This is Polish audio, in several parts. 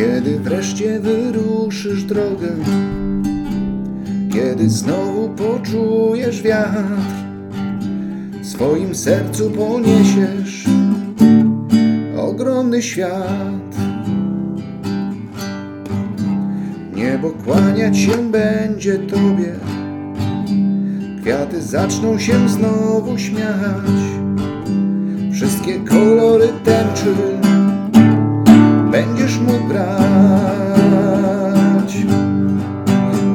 Kiedy wreszcie wyruszysz drogę, kiedy znowu poczujesz wiatr, w swoim sercu poniesiesz ogromny świat. Niebo kłaniać się będzie Tobie, kwiaty zaczną się znowu śmiać, wszystkie kolory tęczy brać,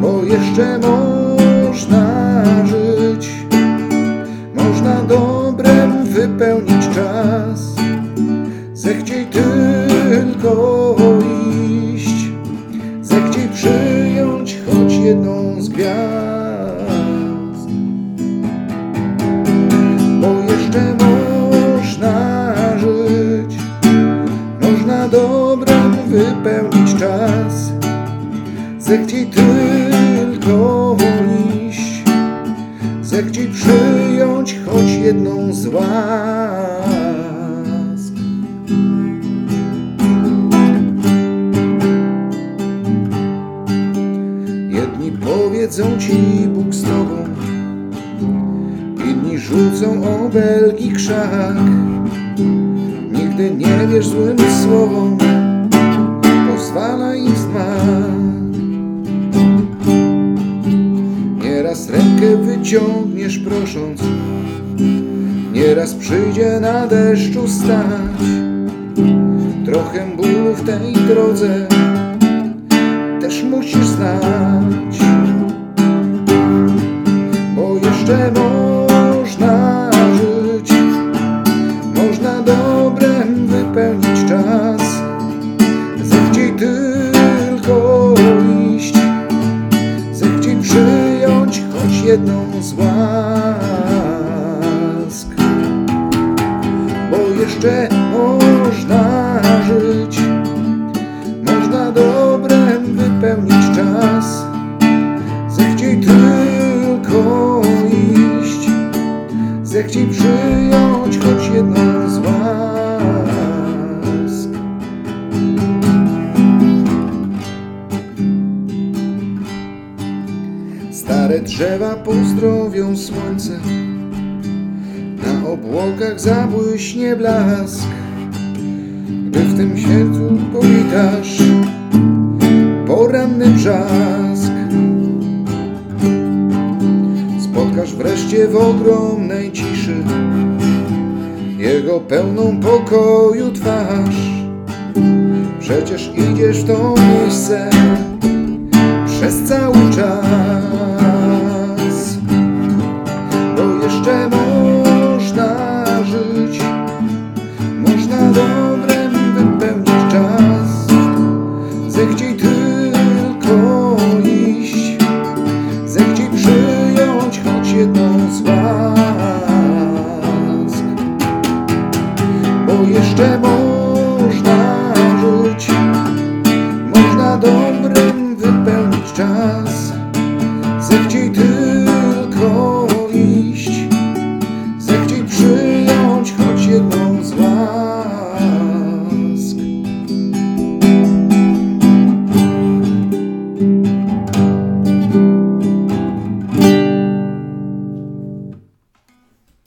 bo jeszcze można żyć, można dobrem wypełnić czas, zechciej tylko iść, zechciej przyjąć choć jedną z gwiazd, Zechciej tylko iść, zechciej przyjąć choć jedną z łask. Jedni powiedzą ci Bóg z tobą, inni rzucą obelgi krzak. Nigdy nie wierz złym słowom, pozwala im rękę wyciągniesz prosząc, nieraz przyjdzie na deszczu stać. Trochę bólu w tej drodze też musisz znać, bo jeszcze można żyć, można dobrem wypełnić czas. Zechciej tylko iść, zechciej przyjąć choć jedną łask, bo jeszcze można żyć, można dobrem wypełnić czas. Zechciej tylko iść, zechciej przyjąć Stare drzewa pozdrowią słońce, na obłokach zabłyśnie blask. Gdy w tym świecu powitasz poranny brzask, spotkasz wreszcie w ogromnej ciszy jego pełną pokoju twarz. Przecież idziesz w to miejsce przez cały czas, jeszcze można żyć. Można dobrym wypełnić czas.